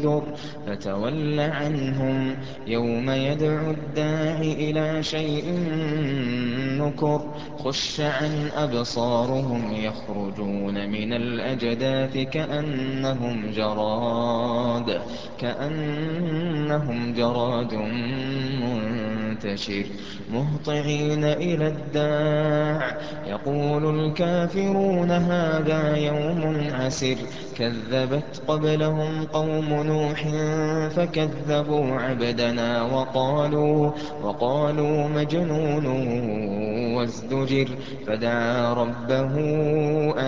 النذر فتول عنهم يوم يدعو الداع إلى شيء نكر خش عن أبصارهم يخرجون من الأجداث كأنهم جراد كأنهم جراد منتشر مهطعين إلى الداع. يقول الكافرون هذا يوم عسر. كذبت قبلهم قوم نوح فكذبوا عبدنا وقالوا وقالوا مجنون وازدجر. فدعا ربه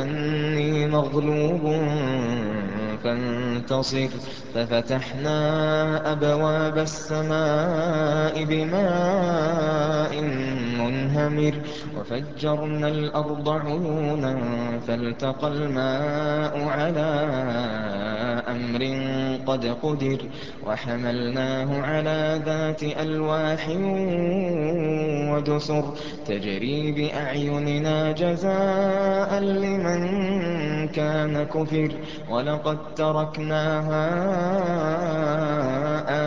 أني مغلوب فانتصر ففتحنا أبواب السماء بماء منهمر وفجرنا الأرض عيونا فالتقى الماء على أمر قد قدر وحملناه على ذات ألواح ودسر تجري بأعيننا جزاء لمن كان كفر ولقد تركناها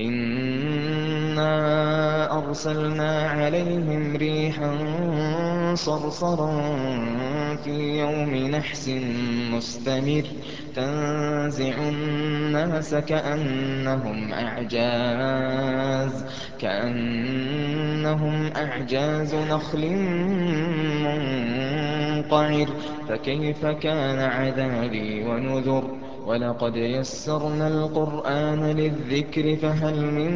إِنَّا أَرْسَلْنَا عَلَيْهِمْ رِيحًا صَرْصَرًا فِي يَوْمِ نَحْسٍ مُّسْتَمِرٍّ تَنزِعُ النَّاسَ كَأَنَّهُمْ أَعْجَازُ نَخْلٍ مُّنقَعِرٍ فَكَيْفَ كَانَ عَذَابِي وَنُذُرِ وَلَقَدْ يَسَّرْنَا الْقُرْآنَ لِلذِّكْرِ فَهَلْ مِن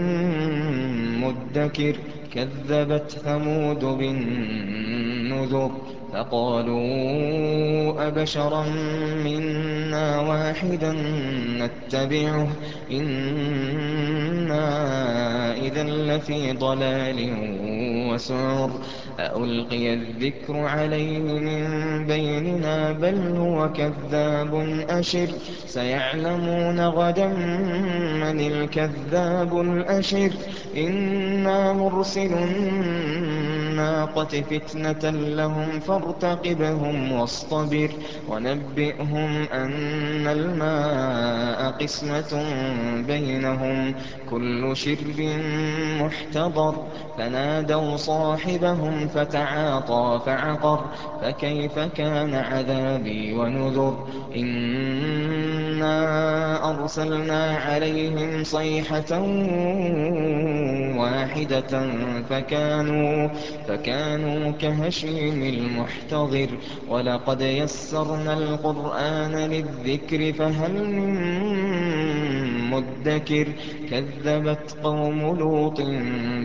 مُّدَّكِرٍ كَذَّبَتْ ثَمُودُ بِالنُّذُرِ فَقَالُوا أَبَشَرًا مِّنَّا وَاحِدًا نَّتَّبِعُهُ إِنَّا إِذًا لَّفِي ضَلَالٍ وَسُعُرٍ أَأُلْقِيَ الذِّكْرُ عَلَيْهِ مِن بَيْنِنَا بَلْ هُوَ كَذَّابٌ أَشِرٌ سَيَعْلَمُونَ غَدًا مَّنِ الْكَذَّابُ الْأَشِرُ إِنَّا مُرْسِلُو النَّاقَةِ فِتْنَةً لَّهُمْ فَارْتَقِبْهُمْ وَاصْطَبِرْ وَنَبِّئْهُمْ أَنَّ الْمَاءَ قِسْمَةٌ بَيْنَهُمْ ۖ كُلُّ شِرْبٍ مُّحْتَضَرٌ فَنَادَوْا صَاحِبَهُمْ فَتَعَاطَىٰ فَعَقَرَ فَكَيْفَ كَانَ عَذَابِي وَنُذُرِ إِنَّا أَرْسَلْنَا عَلَيْهِمْ صَيْحَةً وَاحِدَةً فَكَانُوا كَهَشِيمِ الْمُحْتَظِرِ وَلَقَدْ يَسَّرْنَا الْقُرْآنَ لِلذِّكْرِ فَهَلْ مِن مُّدَّكِرٍ؟ كَذَّبَتْ قَوْمُ لُوطٍ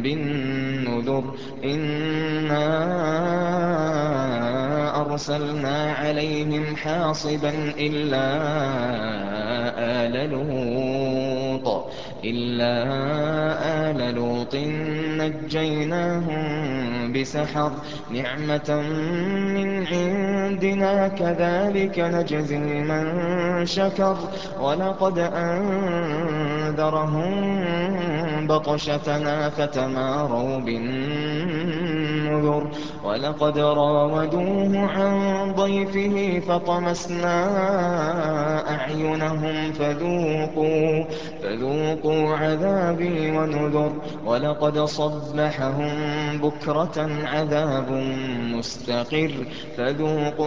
بِالنُّذُرِ. إِنَّا أَرْسَلْنَا عَلَيْهِمْ حَاصِبًا إِلَّا آلَ لُوطٍ. نَّجَّيْنَاهُم بِسَحَرٍ. نِّعْمَةً مِّنْ عِندِنَا ۚ كَذَٰلِكَ نَجْزِي مَن شَكَرَ وَلَقَدْ أَنذَرَهُم بَطْشَتَنَا فَتَمَارَوْا بِالنُّذُرِ وَلَقَدْ رَاوَدُوهُ عَن ضَيْفِهِ فَطَمَسْنَا أَعْيُنَهُمْ فَذُوقُوا فَذُوقُوا عَذَابِي وَنُذُرِ وَلَقَدْ صَبَّحَهُم بُكْرَةً عَذَابٌ مُّسْتَقِرٌّ فَذُوقُوا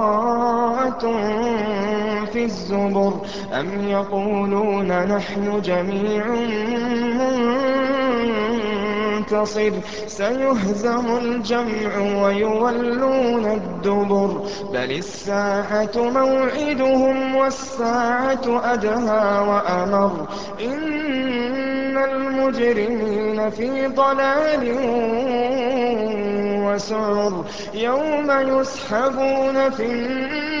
فِي الزُّبُرِ أَمْ يَقُولُونَ نَحْنُ جَمِيعٌ مُّنتَصِرٌ سَيُهْزَمُ الْجَمْعُ وَيُوَلُّونَ الدُّبُرَ بَلِ السَّاعَةُ مَوْعِدُهُمْ وَالسَّاعَةُ أَدْهَىٰ وَأَمَرُّ إِنَّ الْمُجْرِمِينَ فِي ضَلَالٍ وَسُعُرٍ يَوْمَ يُسْحَبُونَ فِي النَّارِ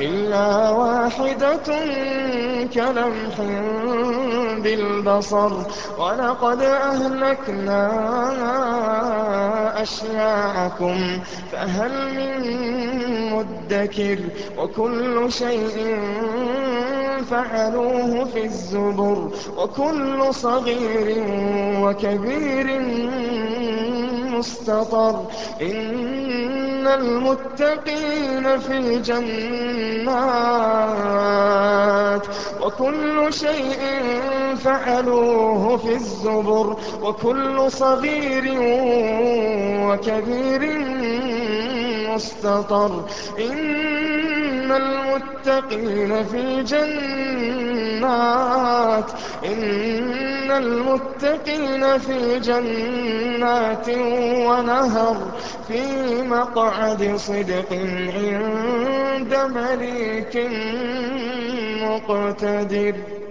إِلَّا وَاحِدَةٌ كَلَمْحٍ بِالْبَصَرِ. وَلَقَدْ أَهْلَكْنَا أَشْيَاعَكُمْ فَهَلْ مِن مُّدَّكِرٍ؟ وَكُلُّ شَيْءٍ فَعَلُوهُ فِي الزُّبُرِ. وَكُلُّ صَغِيرٍ وَكَبِيرٍ مُّسْتَطَرٌ. إِنَّ الْمُتَّقِينَ فِي جَنَّاتٍ. وَكُلُّ شَيْءٍ فَعَلُوهُ فِي الزُّبُرِ. وَكُلُّ صَغِيرٍ وَكَبِيرٍ مُّسْتَطَرٌ. إِنَّ الْمُتَّقِينَ فِي جَنَّاتٍ وَنَهَرٍ فِي مَقْعَدِ صِدْقٍ عِندَ مَلِيكٍ مُّقْتَدِرٍ.